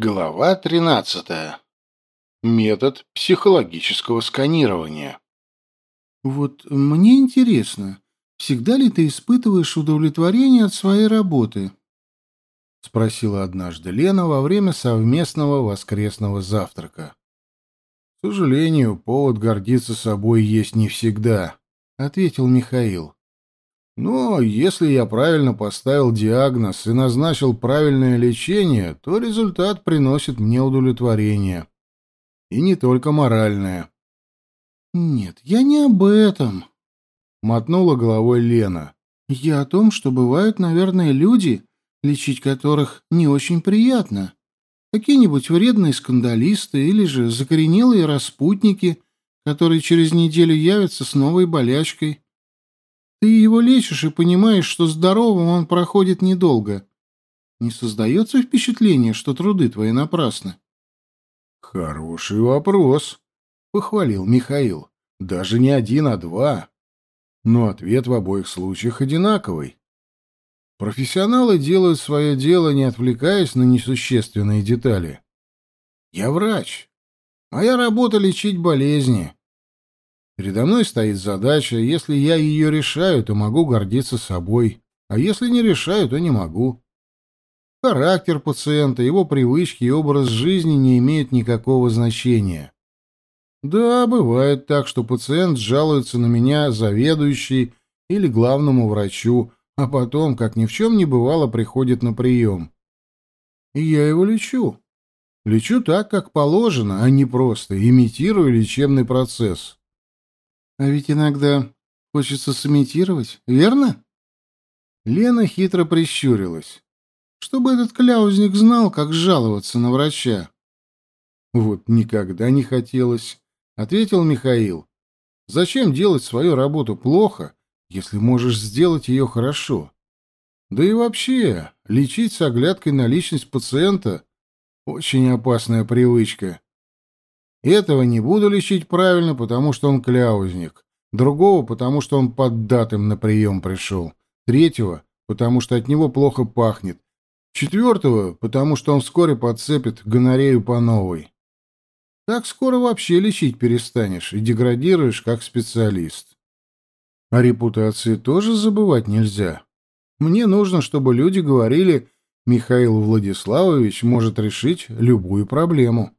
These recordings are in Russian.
Глава 13. Метод психологического сканирования. Вот мне интересно, всегда ли ты испытываешь удовлетворение от своей работы? спросила однажды Лена во время совместного воскресного завтрака. К сожалению, повод гордиться собой есть не всегда, ответил Михаил. Но если я правильно поставил диагноз и назначил правильное лечение, то результат приносит мне удовлетворение. И не только моральное. «Нет, я не об этом», — мотнула головой Лена. «Я о том, что бывают, наверное, люди, лечить которых не очень приятно. Какие-нибудь вредные скандалисты или же закоренелые распутники, которые через неделю явятся с новой болячкой». Ты его лечишь и понимаешь, что здоровым он проходит недолго. Не создается впечатление, что труды твои напрасны? — Хороший вопрос, — похвалил Михаил. — Даже не один, а два. Но ответ в обоих случаях одинаковый. Профессионалы делают свое дело, не отвлекаясь на несущественные детали. Я врач. Моя работа — лечить болезни. Передо мной стоит задача, если я ее решаю, то могу гордиться собой, а если не решаю, то не могу. Характер пациента, его привычки и образ жизни не имеют никакого значения. Да, бывает так, что пациент жалуется на меня заведующий или главному врачу, а потом, как ни в чем не бывало, приходит на прием. И я его лечу. Лечу так, как положено, а не просто имитирую лечебный процесс. А ведь иногда хочется сымитировать, верно? Лена хитро прищурилась. Чтобы этот кляузник знал, как жаловаться на врача. Вот никогда не хотелось, ответил Михаил. Зачем делать свою работу плохо, если можешь сделать ее хорошо? Да и вообще, лечить с оглядкой на личность пациента — очень опасная привычка. Этого не буду лечить правильно, потому что он кляузник. Другого, потому что он поддатым на прием пришел. Третьего, потому что от него плохо пахнет. Четвертого, потому что он вскоре подцепит гонорею по новой. Так скоро вообще лечить перестанешь и деградируешь как специалист. О репутации тоже забывать нельзя. Мне нужно, чтобы люди говорили, Михаил Владиславович может решить любую проблему.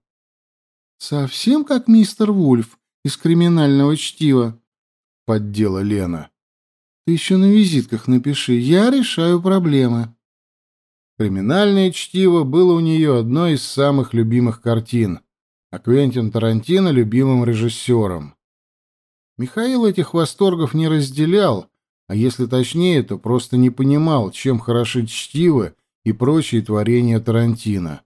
Совсем как мистер Вульф из криминального чтива, поддела Лена. Ты еще на визитках напиши: "Я решаю проблемы". Криминальное чтиво было у нее одной из самых любимых картин, а Квентин Тарантино любимым режиссером. Михаил этих восторгов не разделял, а если точнее, то просто не понимал, чем хороши чтиво и прочие творения Тарантино.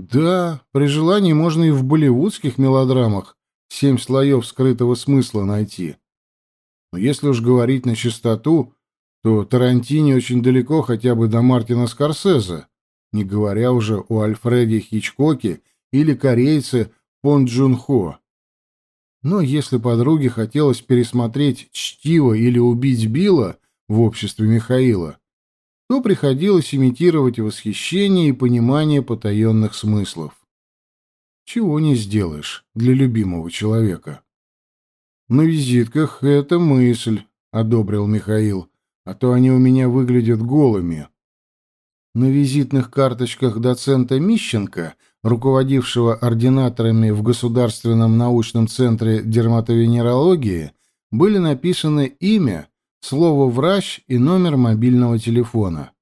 Да, при желании можно и в болливудских мелодрамах семь слоев скрытого смысла найти. Но если уж говорить на чистоту, то Тарантине очень далеко хотя бы до Мартина Скорсезе, не говоря уже о Альфреде Хичкоке или корейце Пон Джун Хо. Но если подруге хотелось пересмотреть «Чтиво» или «Убить Билла» в обществе Михаила, то приходилось имитировать восхищение и понимание потаенных смыслов. Чего не сделаешь для любимого человека. На визитках это мысль, одобрил Михаил, а то они у меня выглядят голыми. На визитных карточках доцента Мищенко, руководившего ординаторами в Государственном научном центре дерматовенерологии, были написаны имя слово «врач» и номер мобильного телефона.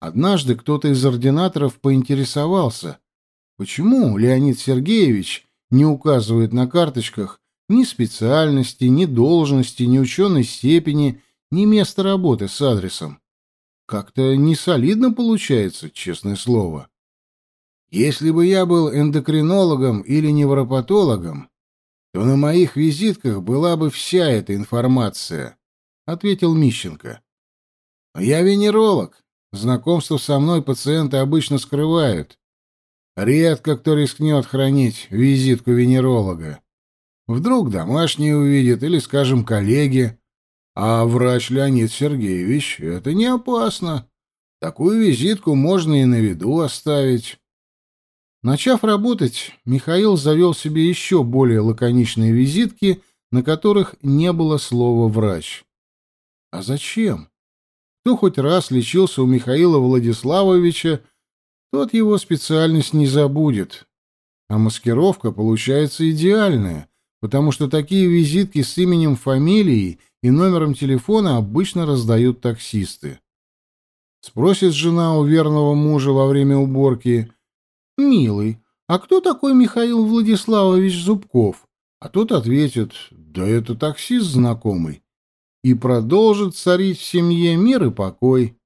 Однажды кто-то из ординаторов поинтересовался, почему Леонид Сергеевич не указывает на карточках ни специальности, ни должности, ни ученой степени, ни места работы с адресом. Как-то не солидно получается, честное слово. Если бы я был эндокринологом или невропатологом, то на моих визитках была бы вся эта информация. — ответил Мищенко. «Я венеролог. Знакомство со мной пациенты обычно скрывают. Редко кто рискнет хранить визитку венеролога. Вдруг домашние увидят или, скажем, коллеги. А врач Леонид Сергеевич — это не опасно. Такую визитку можно и на виду оставить». Начав работать, Михаил завел себе еще более лаконичные визитки, на которых не было слова «врач». А зачем? Кто хоть раз лечился у Михаила Владиславовича, тот его специальность не забудет. А маскировка получается идеальная, потому что такие визитки с именем, фамилией и номером телефона обычно раздают таксисты. Спросит жена у верного мужа во время уборки, «Милый, а кто такой Михаил Владиславович Зубков?» А тот ответит, «Да это таксист знакомый» и продолжит царить в семье мир и покой.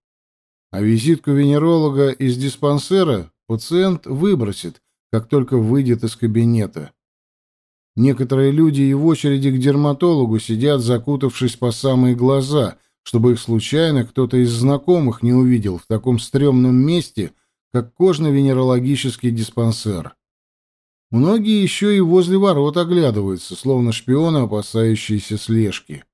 А визитку венеролога из диспансера пациент выбросит, как только выйдет из кабинета. Некоторые люди и в очереди к дерматологу сидят, закутавшись по самые глаза, чтобы их случайно кто-то из знакомых не увидел в таком стрёмном месте, как кожно-венерологический диспансер. Многие еще и возле ворот оглядываются, словно шпионы, опасающиеся слежки.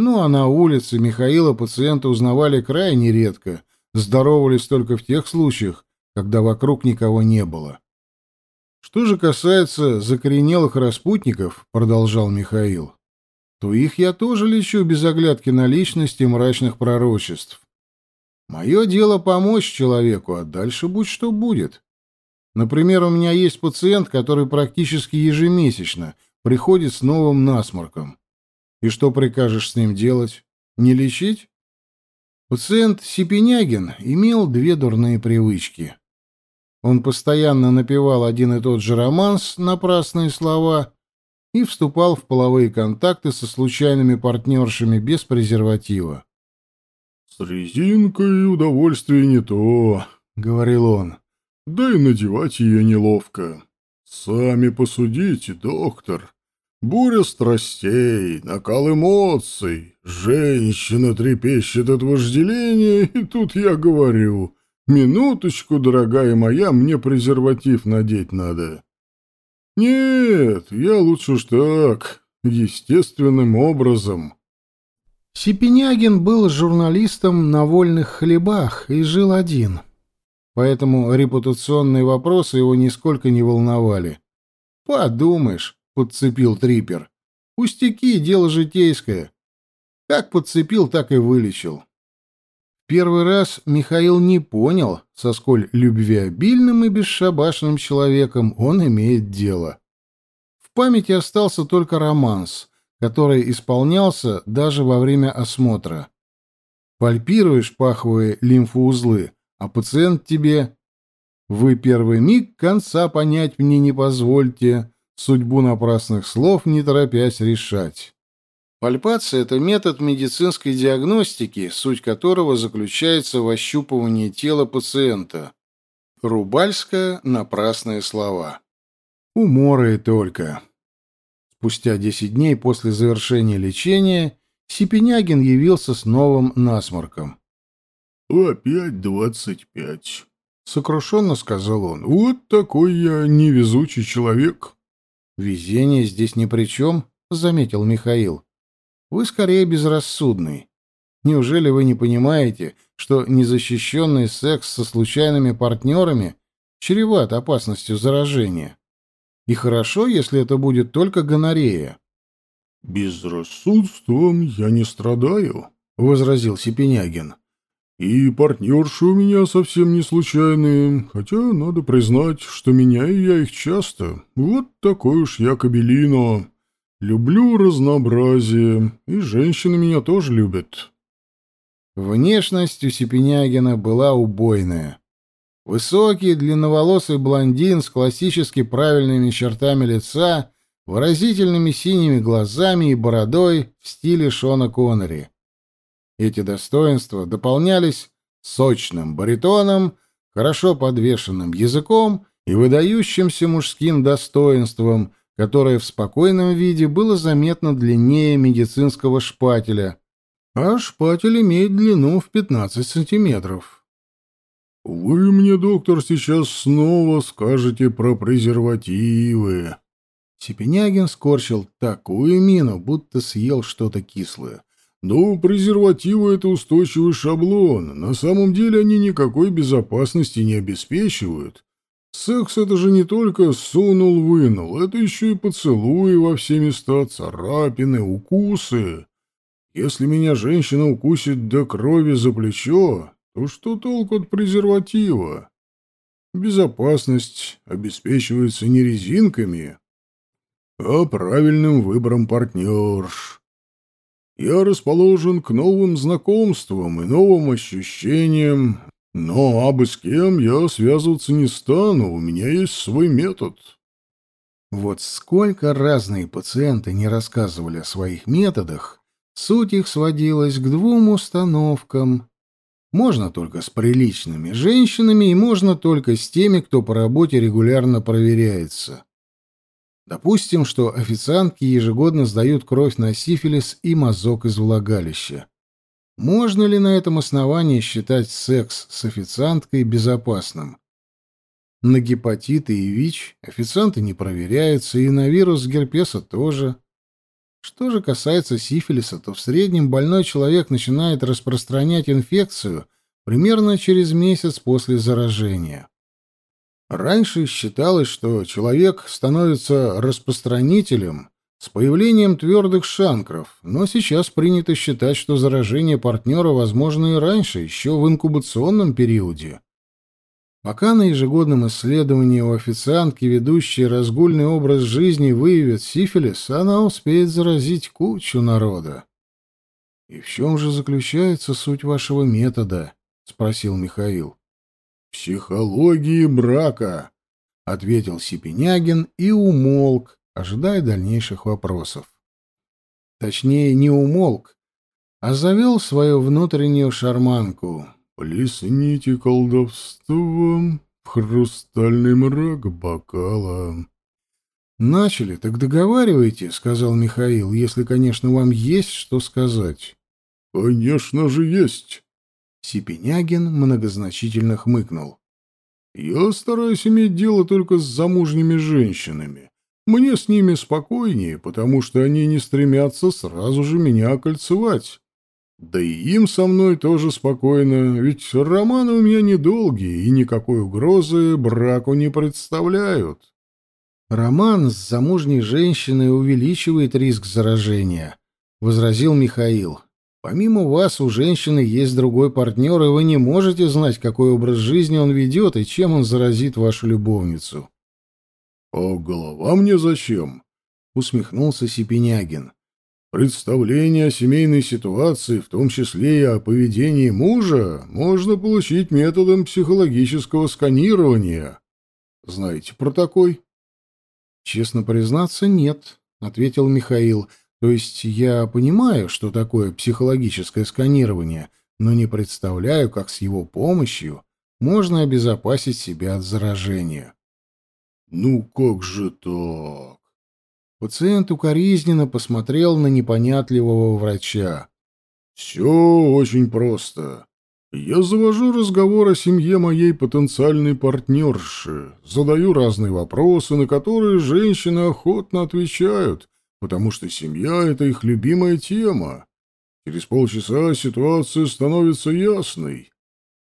Ну а на улице Михаила пациенты узнавали крайне редко, здоровались только в тех случаях, когда вокруг никого не было. Что же касается закоренелых распутников, продолжал Михаил, то их я тоже лечу без оглядки на личности мрачных пророчеств. Мое дело помочь человеку, а дальше будь что будет. Например, у меня есть пациент, который практически ежемесячно приходит с новым насморком. И что прикажешь с ним делать? Не лечить? Пациент Сипенягин имел две дурные привычки. Он постоянно напевал один и тот же романс, напрасные слова, и вступал в половые контакты со случайными партнершами без презерватива. «С резинкой удовольствие не то», — говорил он. «Да и надевать ее неловко. Сами посудите, доктор. Буря страстей, накал эмоций, женщина трепещет от вожделения, и тут я говорю, минуточку, дорогая моя, мне презерватив надеть надо. Нет, я лучше уж так, естественным образом. Сипенягин был журналистом на вольных хлебах и жил один. Поэтому репутационные вопросы его нисколько не волновали. Подумаешь, подцепил трипер. Пустяки, дело житейское. Как подцепил, так и вылечил. Первый раз Михаил не понял, со сколь любвеобильным и бесшабашным человеком он имеет дело. В памяти остался только романс, который исполнялся даже во время осмотра. Пальпируешь паховые лимфоузлы, а пациент тебе «Вы первый миг конца понять мне не позвольте», судьбу напрасных слов не торопясь решать. Пальпация – это метод медицинской диагностики, суть которого заключается в ощупывании тела пациента. Рубальская – напрасные слова. Уморы только. Спустя 10 дней после завершения лечения Сипенягин явился с новым насморком. «Опять двадцать пять», — сокрушенно сказал он. «Вот такой я невезучий человек». «Везение здесь ни при чем», — заметил Михаил. «Вы скорее безрассудный. Неужели вы не понимаете, что незащищенный секс со случайными партнерами чреват опасностью заражения? И хорошо, если это будет только гонорея». «Безрассудством я не страдаю», — возразил Сипенягин. И партнерши у меня совсем не случайные, хотя надо признать, что меняю я их часто. Вот такой уж я кабелино. Люблю разнообразие, и женщины меня тоже любят. Внешность у Сипенягина была убойная. Высокий, длинноволосый блондин с классически правильными чертами лица, выразительными синими глазами и бородой в стиле Шона Коннери. Эти достоинства дополнялись сочным баритоном, хорошо подвешенным языком и выдающимся мужским достоинством, которое в спокойном виде было заметно длиннее медицинского шпателя, а шпатель имеет длину в 15 сантиметров. «Вы мне, доктор, сейчас снова скажете про презервативы». Сипенягин скорчил такую мину, будто съел что-то кислое. Ну, презервативы — это устойчивый шаблон. На самом деле они никакой безопасности не обеспечивают. Секс — это же не только сунул-вынул, это еще и поцелуи во все места, царапины, укусы. Если меня женщина укусит до крови за плечо, то что толку от презерватива? Безопасность обеспечивается не резинками, а правильным выбором партнерш. Я расположен к новым знакомствам и новым ощущениям, но абы с кем я связываться не стану, у меня есть свой метод. Вот сколько разные пациенты не рассказывали о своих методах, суть их сводилась к двум установкам. Можно только с приличными женщинами и можно только с теми, кто по работе регулярно проверяется. Допустим, что официантки ежегодно сдают кровь на сифилис и мазок из влагалища. Можно ли на этом основании считать секс с официанткой безопасным? На гепатиты и ВИЧ официанты не проверяются, и на вирус герпеса тоже. Что же касается сифилиса, то в среднем больной человек начинает распространять инфекцию примерно через месяц после заражения. Раньше считалось, что человек становится распространителем с появлением твердых шанкров, но сейчас принято считать, что заражение партнера возможно и раньше, еще в инкубационном периоде. Пока на ежегодном исследовании у официантки, ведущей разгульный образ жизни, выявят сифилис, она успеет заразить кучу народа. — И в чем же заключается суть вашего метода? — спросил Михаил. «Психологии брака», — ответил Сипенягин и умолк, ожидая дальнейших вопросов. Точнее, не умолк, а завел свою внутреннюю шарманку. «Плесните колдовством в хрустальный мрак бокала». «Начали, так договаривайте», — сказал Михаил, — «если, конечно, вам есть что сказать». «Конечно же есть». Сипенягин многозначительно хмыкнул. «Я стараюсь иметь дело только с замужними женщинами. Мне с ними спокойнее, потому что они не стремятся сразу же меня окольцевать. Да и им со мной тоже спокойно, ведь романы у меня недолгие и никакой угрозы браку не представляют». «Роман с замужней женщиной увеличивает риск заражения», — возразил Михаил. Помимо вас, у женщины есть другой партнер, и вы не можете знать, какой образ жизни он ведет и чем он заразит вашу любовницу. — А голова мне зачем? — усмехнулся Сипенягин. — Представление о семейной ситуации, в том числе и о поведении мужа, можно получить методом психологического сканирования. Знаете про такой? — Честно признаться, нет, — ответил Михаил. То есть я понимаю, что такое психологическое сканирование, но не представляю, как с его помощью можно обезопасить себя от заражения. «Ну как же так?» Пациент укоризненно посмотрел на непонятливого врача. «Все очень просто. Я завожу разговор о семье моей потенциальной партнерши, задаю разные вопросы, на которые женщины охотно отвечают, потому что семья — это их любимая тема. Через полчаса ситуация становится ясной.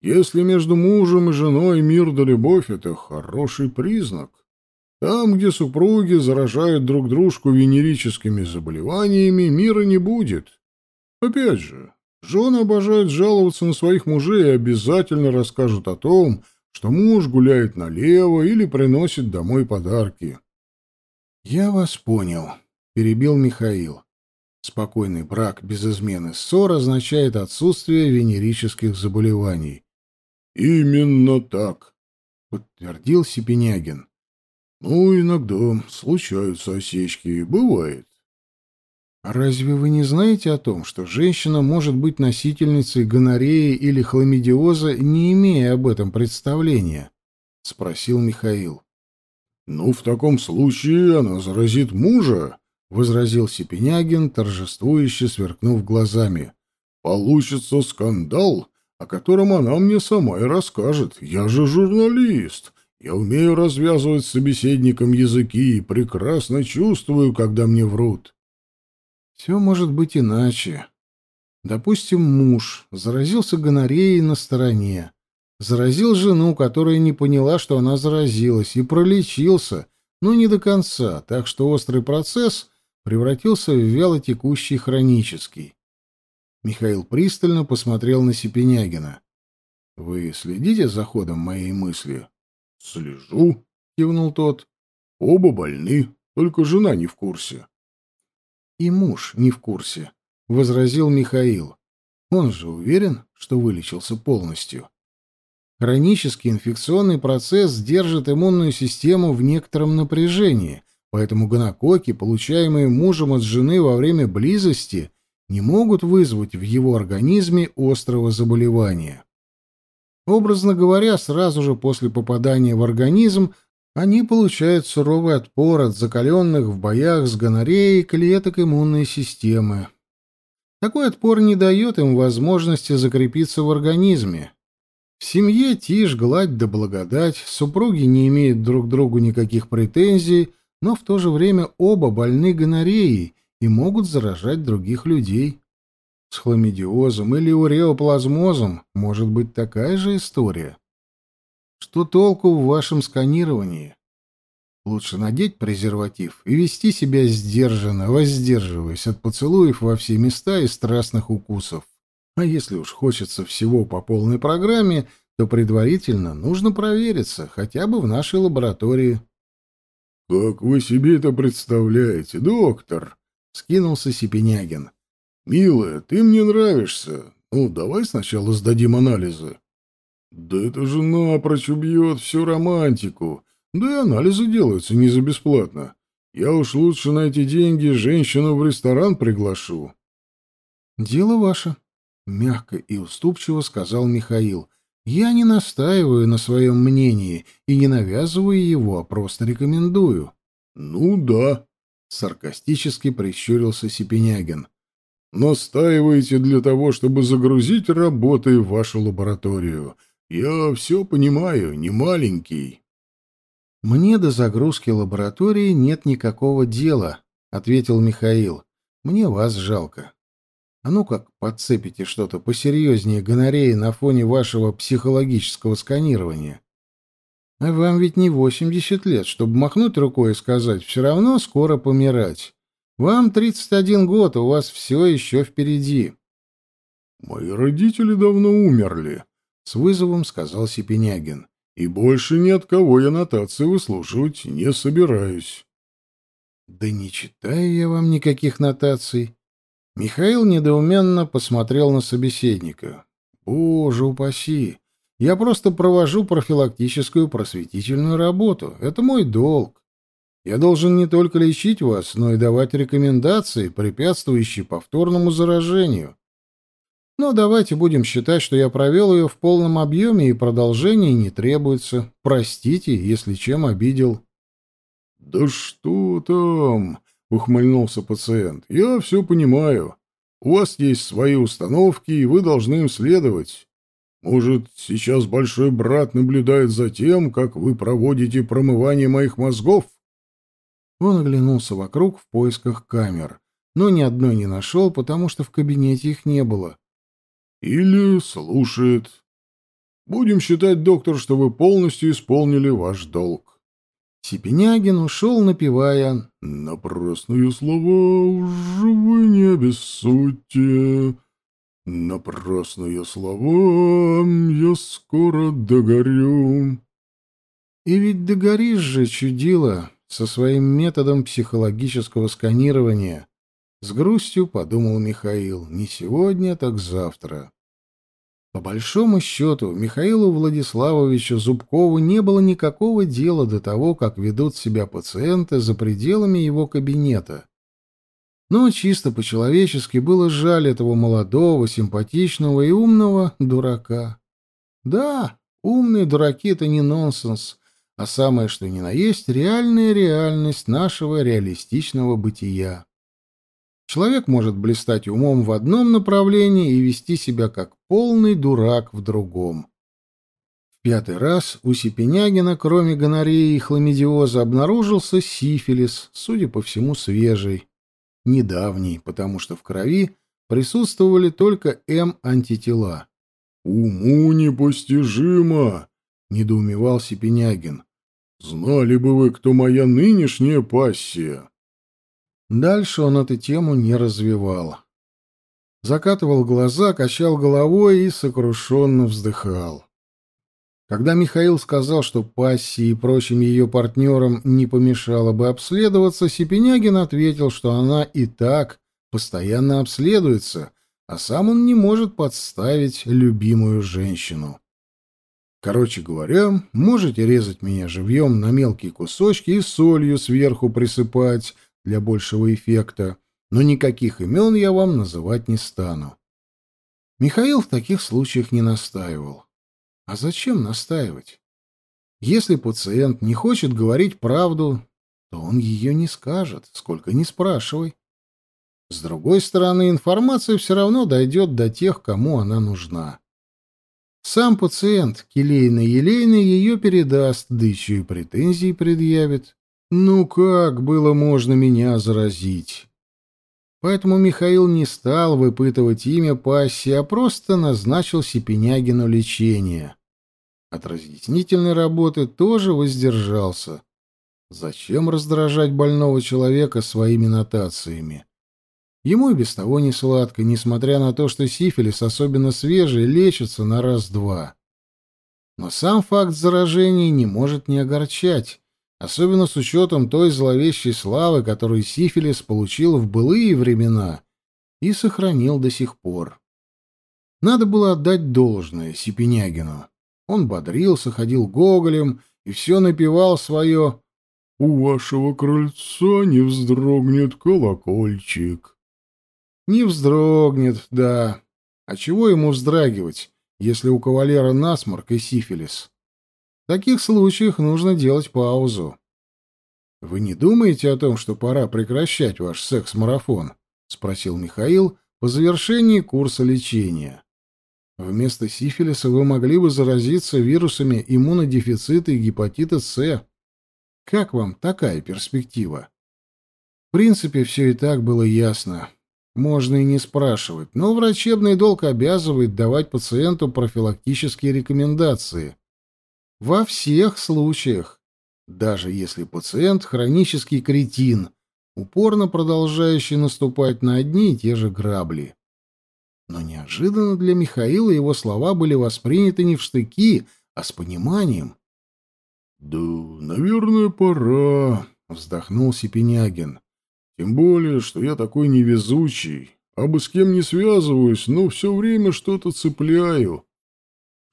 Если между мужем и женой мир да любовь — это хороший признак. Там, где супруги заражают друг дружку венерическими заболеваниями, мира не будет. Опять же, жены обожают жаловаться на своих мужей и обязательно расскажут о том, что муж гуляет налево или приносит домой подарки. «Я вас понял», перебил Михаил. Спокойный брак без измены ссор означает отсутствие венерических заболеваний. Именно так, подтвердил Сипенягин. Ну, иногда случаются осечки, бывает. Разве вы не знаете о том, что женщина может быть носительницей гонореи или хламидиоза, не имея об этом представления? спросил Михаил. Ну, в таком случае она заразит мужа, — возразил Сипенягин, торжествующе сверкнув глазами. «Получится скандал, о котором она мне сама и расскажет. Я же журналист. Я умею развязывать с собеседником языки и прекрасно чувствую, когда мне врут». «Все может быть иначе. Допустим, муж заразился гонореей на стороне. Заразил жену, которая не поняла, что она заразилась, и пролечился, но не до конца, так что острый процесс превратился в вялотекущий хронический. Михаил пристально посмотрел на Сипенягина. — Вы следите за ходом моей мысли? — Слежу, — кивнул тот. — Оба больны, только жена не в курсе. — И муж не в курсе, — возразил Михаил. Он же уверен, что вылечился полностью. Хронический инфекционный процесс держит иммунную систему в некотором напряжении, поэтому гонококи, получаемые мужем от жены во время близости, не могут вызвать в его организме острого заболевания. Образно говоря, сразу же после попадания в организм они получают суровый отпор от закаленных в боях с гонореей клеток иммунной системы. Такой отпор не дает им возможности закрепиться в организме. В семье тишь, гладь да благодать, супруги не имеют друг другу никаких претензий, но в то же время оба больны гонореей и могут заражать других людей. С хламидиозом или уреоплазмозом может быть такая же история. Что толку в вашем сканировании? Лучше надеть презерватив и вести себя сдержанно, воздерживаясь от поцелуев во все места и страстных укусов. А если уж хочется всего по полной программе, то предварительно нужно провериться, хотя бы в нашей лаборатории. — Как вы себе это представляете, доктор? — скинулся Сипенягин. — Милая, ты мне нравишься. Ну, давай сначала сдадим анализы. — Да это же напрочь убьет всю романтику. Да и анализы делаются не за бесплатно. Я уж лучше на эти деньги женщину в ресторан приглашу. — Дело ваше, — мягко и уступчиво сказал Михаил. Я не настаиваю на своем мнении и не навязываю его, а просто рекомендую. — Ну да, — саркастически прищурился Сипенягин. — Настаиваете для того, чтобы загрузить работой в вашу лабораторию. Я все понимаю, не маленький. — Мне до загрузки лаборатории нет никакого дела, — ответил Михаил. — Мне вас жалко. А ну как подцепите что-то посерьезнее гонореи на фоне вашего психологического сканирования. А вам ведь не 80 лет, чтобы махнуть рукой и сказать, все равно скоро помирать. Вам 31 год, у вас все еще впереди. Мои родители давно умерли, с вызовом сказал Сипенягин. И больше ни от кого я нотации выслушивать не собираюсь. Да не читаю я вам никаких нотаций. Михаил недоуменно посмотрел на собеседника. «Боже упаси! Я просто провожу профилактическую просветительную работу. Это мой долг. Я должен не только лечить вас, но и давать рекомендации, препятствующие повторному заражению. Но давайте будем считать, что я провел ее в полном объеме и продолжение не требуется. Простите, если чем обидел». «Да что там!» — ухмыльнулся пациент. «Я все понимаю. У вас есть свои установки, и вы должны им следовать. Может, сейчас большой брат наблюдает за тем, как вы проводите промывание моих мозгов?» Он оглянулся вокруг в поисках камер, но ни одной не нашел, потому что в кабинете их не было. «Или слушает. Будем считать, доктор, что вы полностью исполнили ваш долг». Сипенягин ушел, напевая «Напрасные слова уже вы не обессудьте, напрасные слова я скоро догорю». И ведь догоришь же, чудило, со своим методом психологического сканирования. С грустью подумал Михаил, не сегодня, так завтра. По большому счету, Михаилу Владиславовичу Зубкову не было никакого дела до того, как ведут себя пациенты за пределами его кабинета. Но чисто по-человечески было жаль этого молодого, симпатичного и умного дурака. Да, умные дураки — это не нонсенс, а самое что ни на есть реальная реальность нашего реалистичного бытия. Человек может блистать умом в одном направлении и вести себя как полный дурак в другом. В пятый раз у Сипенягина, кроме гонореи и хламидиоза, обнаружился сифилис, судя по всему, свежий. Недавний, потому что в крови присутствовали только М-антитела. «Уму непостижимо!» — недоумевал Сипенягин. «Знали бы вы, кто моя нынешняя пассия!» Дальше он эту тему не развивал. Закатывал глаза, качал головой и сокрушенно вздыхал. Когда Михаил сказал, что пассии и прочим ее партнерам не помешало бы обследоваться, Сипенягин ответил, что она и так постоянно обследуется, а сам он не может подставить любимую женщину. Короче говоря, можете резать меня живьем на мелкие кусочки и солью сверху присыпать для большего эффекта, но никаких имен я вам называть не стану. Михаил в таких случаях не настаивал. А зачем настаивать? Если пациент не хочет говорить правду, то он ее не скажет, сколько ни спрашивай. С другой стороны, информация все равно дойдет до тех, кому она нужна. Сам пациент, келейный-елейный, ее передаст, да еще и претензии предъявит. Ну как было можно меня заразить? Поэтому Михаил не стал выпытывать имя пассии, а просто назначил Сипенягину лечение. От разъяснительной работы тоже воздержался. Зачем раздражать больного человека своими нотациями? Ему и без того не сладко, несмотря на то, что сифилис, особенно свежий, лечится на раз-два. Но сам факт заражения не может не огорчать, особенно с учетом той зловещей славы, которую сифилис получил в былые времена и сохранил до сих пор. Надо было отдать должное Сипенягину. Он бодрился, ходил гоголем и все напевал свое «У вашего крыльца не вздрогнет колокольчик». Не вздрогнет, да. А чего ему вздрагивать, если у кавалера насморк и сифилис? В таких случаях нужно делать паузу. Вы не думаете о том, что пора прекращать ваш секс-марафон? спросил Михаил по завершении курса лечения. Вместо сифилиса вы могли бы заразиться вирусами иммунодефицита и гепатита С. Как вам такая перспектива? В принципе, все и так было ясно. Можно и не спрашивать, но врачебный долг обязывает давать пациенту профилактические рекомендации. Во всех случаях, даже если пациент хронический кретин, упорно продолжающий наступать на одни и те же грабли. Но неожиданно для Михаила его слова были восприняты не в штыки, а с пониманием. «Да, наверное, пора», — вздохнул Сипенягин. Тем более, что я такой невезучий, а бы с кем не связываюсь, но все время что-то цепляю.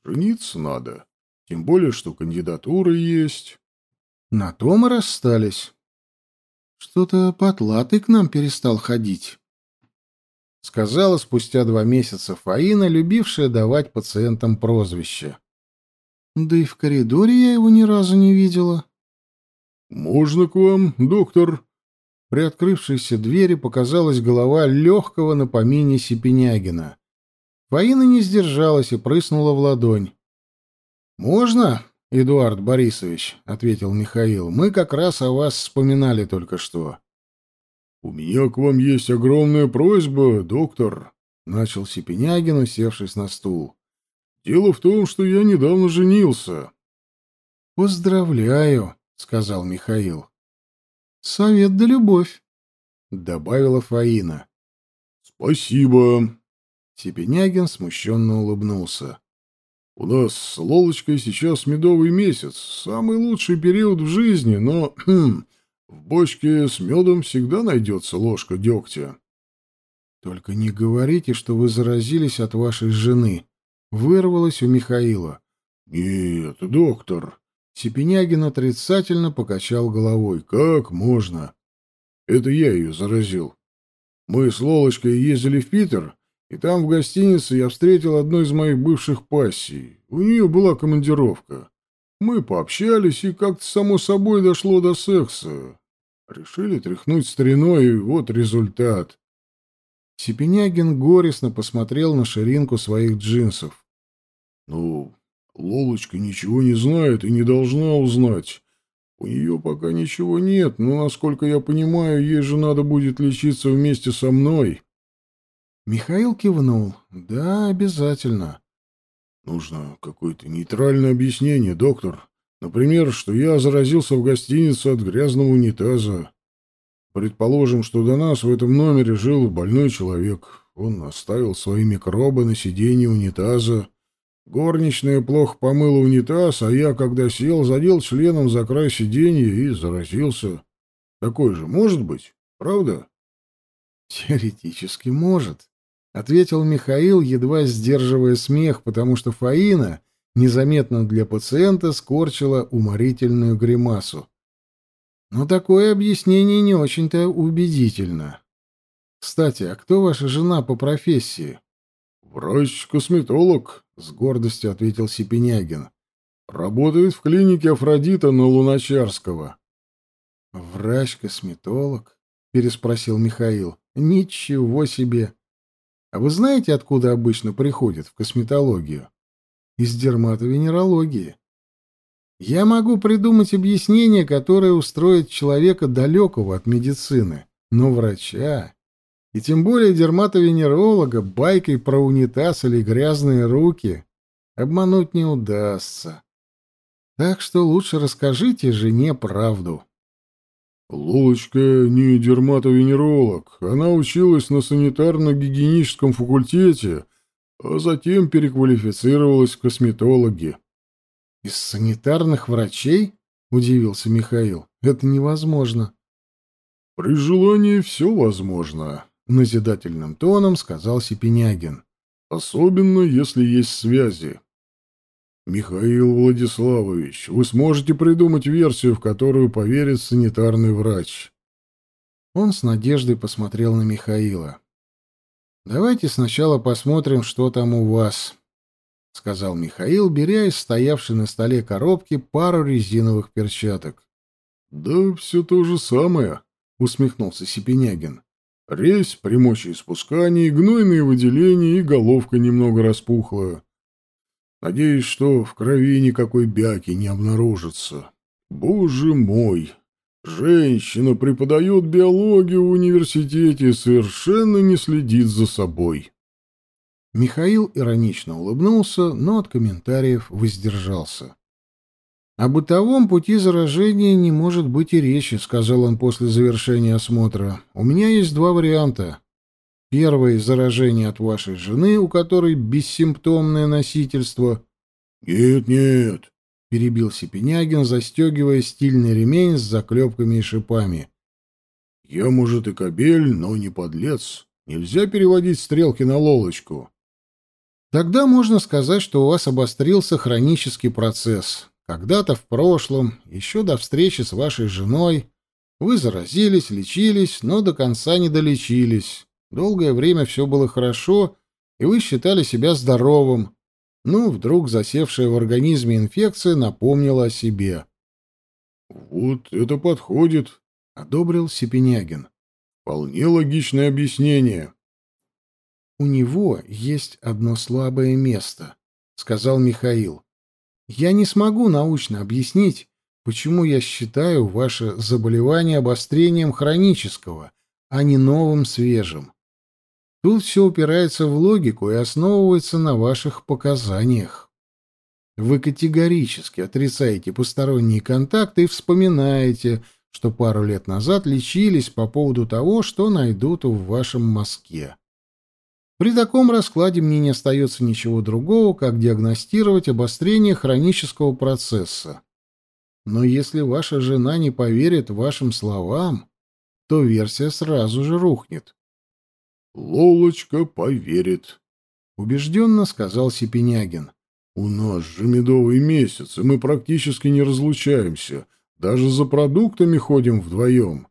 Жениться надо, тем более, что кандидатура есть. На то мы расстались. Что-то потлатый к нам перестал ходить. Сказала спустя два месяца Фаина, любившая давать пациентам прозвище. Да и в коридоре я его ни разу не видела. «Можно к вам, доктор?» При открывшейся двери показалась голова легкого на помине Сипенягина. Фаина не сдержалась и прыснула в ладонь. «Можно, Эдуард Борисович?» — ответил Михаил. «Мы как раз о вас вспоминали только что». «У меня к вам есть огромная просьба, доктор», — начал Сипенягин, усевшись на стул. «Дело в том, что я недавно женился». «Поздравляю», — сказал Михаил. Совет да любовь, добавила Фаина. Спасибо. Сипенягин смущенно улыбнулся. У нас с Лолочкой сейчас медовый месяц, самый лучший период в жизни, но хм, в бочке с медом всегда найдется ложка дегтя. Только не говорите, что вы заразились от вашей жены. Вырвалось у Михаила. Нет, доктор, Сипенягин отрицательно покачал головой. «Как можно? Это я ее заразил. Мы с Лолочкой ездили в Питер, и там в гостинице я встретил одну из моих бывших пассий. У нее была командировка. Мы пообщались, и как-то само собой дошло до секса. Решили тряхнуть стариной, и вот результат». Сипенягин горестно посмотрел на ширинку своих джинсов. «Ну, Лолочка ничего не знает и не должна узнать. У нее пока ничего нет, но, насколько я понимаю, ей же надо будет лечиться вместе со мной. Михаил кивнул. Да, обязательно. Нужно какое-то нейтральное объяснение, доктор. Например, что я заразился в гостинице от грязного унитаза. Предположим, что до нас в этом номере жил больной человек. Он оставил свои микробы на сиденье унитаза. Горничная плохо помыла унитаз, а я, когда сел, задел членом за край сиденья и заразился. Такое же может быть, правда? Теоретически может, ответил Михаил, едва сдерживая смех, потому что Фаина незаметно для пациента скорчила уморительную гримасу. Но такое объяснение не очень-то убедительно. Кстати, а кто ваша жена по профессии? Врач-косметолог, с гордостью ответил Сипенягин. Работает в клинике Афродита на Луначарского. Врач-косметолог? переспросил Михаил. Ничего себе. А вы знаете, откуда обычно приходят в косметологию? Из дерматовенерологии. Я могу придумать объяснение, которое устроит человека далекого от медицины, но врача, и тем более дерматовенеролога, байкой про унитаз или грязные руки обмануть не удастся. Так что лучше расскажите жене правду. Лолочка не дерматовенеролог. Она училась на санитарно-гигиеническом факультете, а затем переквалифицировалась в косметологи. «Из санитарных врачей?» — удивился Михаил. «Это невозможно». «При желании все возможно», — назидательным тоном сказал Сипенягин. «Особенно, если есть связи. Михаил Владиславович, вы сможете придумать версию, в которую поверит санитарный врач?» Он с надеждой посмотрел на Михаила. «Давайте сначала посмотрим, что там у вас», — сказал Михаил, беря из стоявшей на столе коробки пару резиновых перчаток. «Да все то же самое», — усмехнулся Сипенягин. «Резь при мочеиспускании, гнойные выделения и головка немного распухла. Надеюсь, что в крови никакой бяки не обнаружится. Боже мой! Женщина преподает биологию в университете и совершенно не следит за собой». Михаил иронично улыбнулся, но от комментариев воздержался. «О бытовом пути заражения не может быть и речи», — сказал он после завершения осмотра. «У меня есть два варианта. Первый — заражение от вашей жены, у которой бессимптомное носительство». «Нет, нет», — перебил Сипенягин, застегивая стильный ремень с заклепками и шипами. «Я, может, и кобель, но не подлец. Нельзя переводить стрелки на лолочку». Тогда можно сказать, что у вас обострился хронический процесс. Когда-то в прошлом, еще до встречи с вашей женой, вы заразились, лечились, но до конца не долечились. Долгое время все было хорошо, и вы считали себя здоровым. Ну, вдруг засевшая в организме инфекция напомнила о себе. «Вот это подходит», — одобрил Сипенягин. «Вполне логичное объяснение». «У него есть одно слабое место», — сказал Михаил. «Я не смогу научно объяснить, почему я считаю ваше заболевание обострением хронического, а не новым свежим. Тут все упирается в логику и основывается на ваших показаниях. Вы категорически отрицаете посторонние контакты и вспоминаете, что пару лет назад лечились по поводу того, что найдут в вашем мозге. При таком раскладе мне не остается ничего другого, как диагностировать обострение хронического процесса. Но если ваша жена не поверит вашим словам, то версия сразу же рухнет. «Лолочка поверит», — убежденно сказал Сипенягин. «У нас же медовый месяц, и мы практически не разлучаемся. Даже за продуктами ходим вдвоем.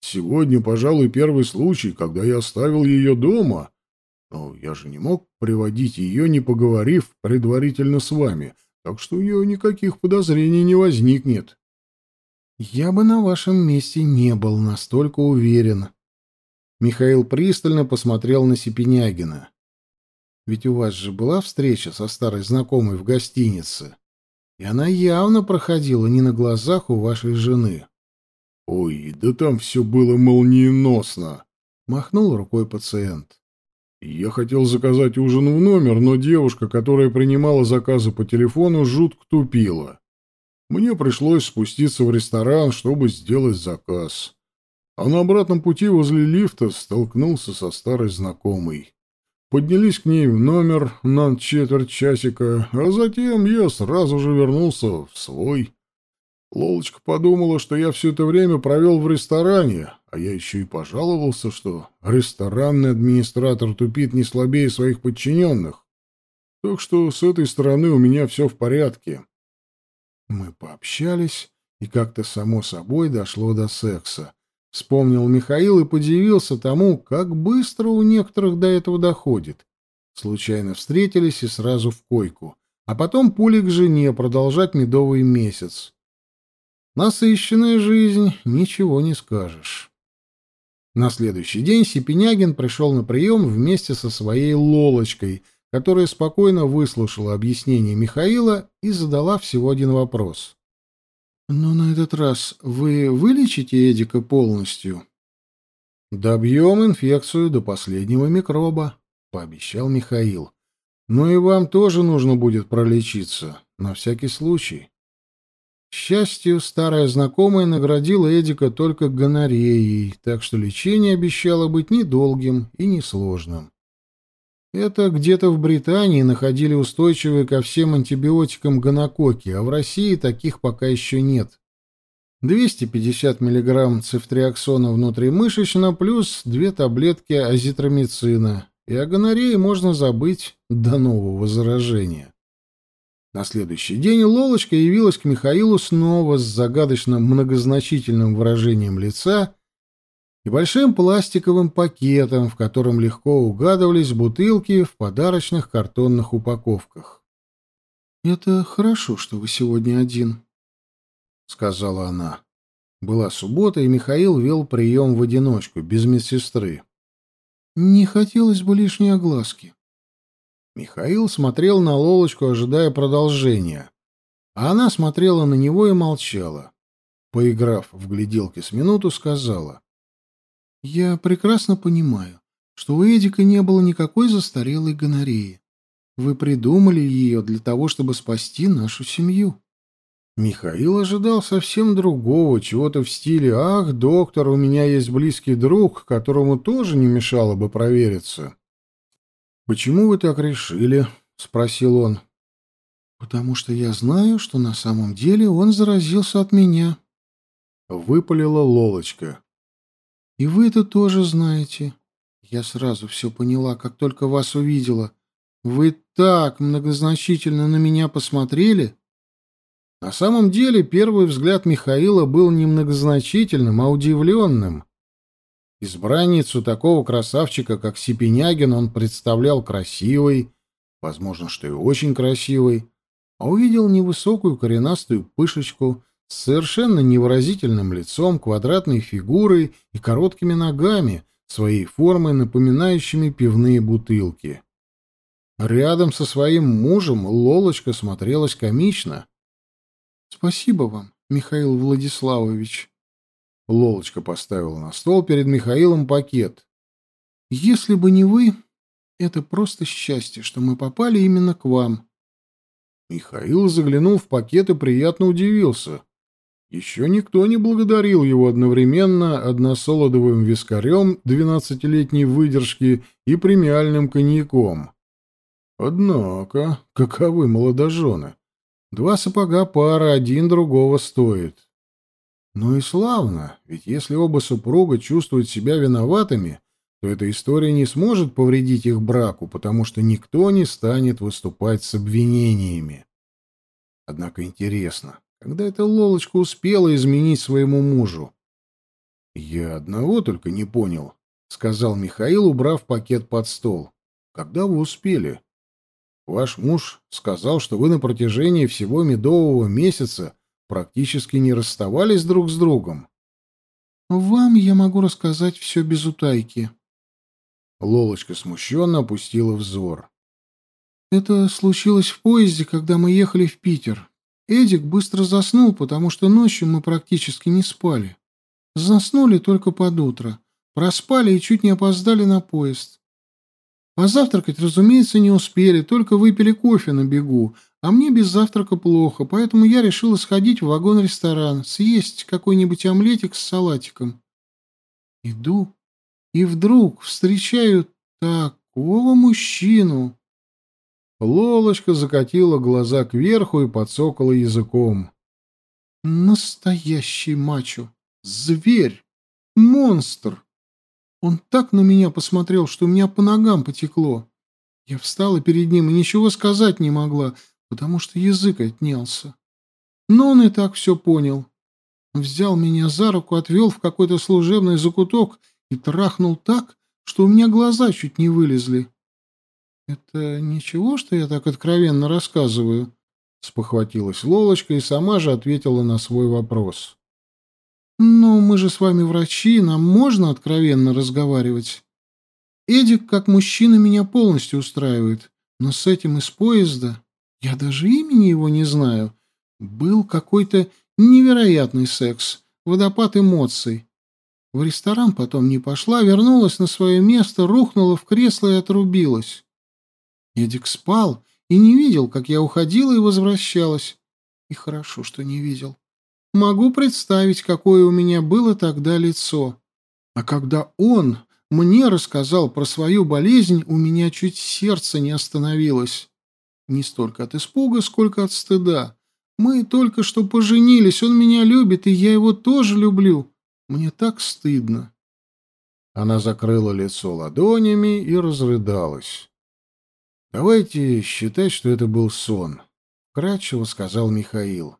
Сегодня, пожалуй, первый случай, когда я оставил ее дома, но я же не мог приводить ее, не поговорив предварительно с вами, так что у нее никаких подозрений не возникнет. Я бы на вашем месте не был настолько уверен. Михаил пристально посмотрел на Сипенягина. Ведь у вас же была встреча со старой знакомой в гостинице, и она явно проходила не на глазах у вашей жены. Ой, да там все было молниеносно, махнул рукой пациент. Я хотел заказать ужин в номер, но девушка, которая принимала заказы по телефону, жутко тупила. Мне пришлось спуститься в ресторан, чтобы сделать заказ. А на обратном пути возле лифта столкнулся со старой знакомой. Поднялись к ней в номер на четверть часика, а затем я сразу же вернулся в свой. Лолочка подумала, что я все это время провел в ресторане, а я еще и пожаловался, что ресторанный администратор тупит не слабее своих подчиненных. Так что с этой стороны у меня все в порядке. Мы пообщались, и как-то само собой дошло до секса. Вспомнил Михаил и подивился тому, как быстро у некоторых до этого доходит. Случайно встретились и сразу в койку. А потом пули к жене продолжать медовый месяц. Насыщенная жизнь, ничего не скажешь. На следующий день Сипенягин пришел на прием вместе со своей Лолочкой, которая спокойно выслушала объяснение Михаила и задала всего один вопрос. «Но на этот раз вы вылечите Эдика полностью?» «Добьем инфекцию до последнего микроба», — пообещал Михаил. «Но и вам тоже нужно будет пролечиться, на всякий случай». К счастью, старая знакомая наградила Эдика только гонореей, так что лечение обещало быть недолгим и несложным. Это где-то в Британии находили устойчивые ко всем антибиотикам гонококи, а в России таких пока еще нет. 250 мг цефтриаксона внутримышечно плюс две таблетки азитромицина, и о гонорее можно забыть до нового заражения. На следующий день Лолочка явилась к Михаилу снова с загадочным многозначительным выражением лица и большим пластиковым пакетом, в котором легко угадывались бутылки в подарочных картонных упаковках. «Это хорошо, что вы сегодня один», — сказала она. Была суббота, и Михаил вел прием в одиночку, без медсестры. «Не хотелось бы лишней огласки. Михаил смотрел на Лолочку, ожидая продолжения. А она смотрела на него и молчала. Поиграв в гляделки с минуту, сказала. «Я прекрасно понимаю, что у Эдика не было никакой застарелой гонореи. Вы придумали ее для того, чтобы спасти нашу семью». Михаил ожидал совсем другого, чего-то в стиле «Ах, доктор, у меня есть близкий друг, которому тоже не мешало бы провериться». «Почему вы так решили?» — спросил он. «Потому что я знаю, что на самом деле он заразился от меня», — выпалила Лолочка. «И вы это тоже знаете. Я сразу все поняла, как только вас увидела. Вы так многозначительно на меня посмотрели». На самом деле первый взгляд Михаила был не многозначительным, а удивленным. Избранницу такого красавчика, как Сипенягин, он представлял красивой, возможно, что и очень красивой, а увидел невысокую коренастую пышечку с совершенно невыразительным лицом, квадратной фигурой и короткими ногами, своей формой напоминающими пивные бутылки. Рядом со своим мужем Лолочка смотрелась комично. «Спасибо вам, Михаил Владиславович», Лолочка поставила на стол перед Михаилом пакет. «Если бы не вы, это просто счастье, что мы попали именно к вам». Михаил заглянул в пакет и приятно удивился. Еще никто не благодарил его одновременно односолодовым вискарем двенадцатилетней выдержки и премиальным коньяком. Однако, каковы молодожены? Два сапога пара, один другого стоит. Ну и славно, ведь если оба супруга чувствуют себя виноватыми, то эта история не сможет повредить их браку, потому что никто не станет выступать с обвинениями. Однако интересно, когда эта Лолочка успела изменить своему мужу? «Я одного только не понял», — сказал Михаил, убрав пакет под стол. «Когда вы успели? Ваш муж сказал, что вы на протяжении всего медового месяца практически не расставались друг с другом. «Вам я могу рассказать все без утайки». Лолочка смущенно опустила взор. «Это случилось в поезде, когда мы ехали в Питер. Эдик быстро заснул, потому что ночью мы практически не спали. Заснули только под утро. Проспали и чуть не опоздали на поезд. Позавтракать, разумеется, не успели, только выпили кофе на бегу, а мне без завтрака плохо, поэтому я решила сходить в вагон-ресторан, съесть какой-нибудь омлетик с салатиком. Иду, и вдруг встречаю такого мужчину. Лолочка закатила глаза кверху и подсокала языком. Настоящий мачо. Зверь. Монстр. Он так на меня посмотрел, что у меня по ногам потекло. Я встала перед ним и ничего сказать не могла, потому что язык отнялся. Но он и так все понял. Взял меня за руку, отвел в какой-то служебный закуток и трахнул так, что у меня глаза чуть не вылезли. «Это ничего, что я так откровенно рассказываю?» — спохватилась Лолочка и сама же ответила на свой вопрос. «Ну, мы же с вами врачи, нам можно откровенно разговаривать. Эдик, как мужчина, меня полностью устраивает, но с этим из поезда, я даже имени его не знаю, был какой-то невероятный секс, водопад эмоций. В ресторан потом не пошла, вернулась на свое место, рухнула в кресло и отрубилась. Эдик спал и не видел, как я уходила и возвращалась. И хорошо, что не видел. Могу представить, какое у меня было тогда лицо. А когда он мне рассказал про свою болезнь, у меня чуть сердце не остановилось. Не столько от испуга, сколько от стыда. Мы только что поженились, он меня любит, и я его тоже люблю. Мне так стыдно. Она закрыла лицо ладонями и разрыдалась. «Давайте считать, что это был сон», — кратчево сказал Михаил.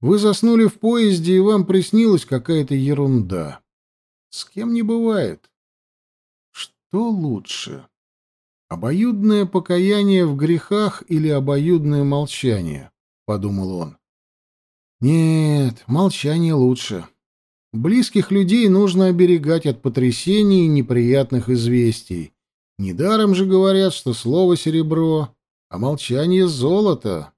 Вы заснули в поезде, и вам приснилась какая-то ерунда. С кем не бывает. Что лучше? Обоюдное покаяние в грехах или обоюдное молчание? Подумал он. Нет, молчание лучше. Близких людей нужно оберегать от потрясений и неприятных известий. Недаром же говорят, что слово серебро, а молчание золото.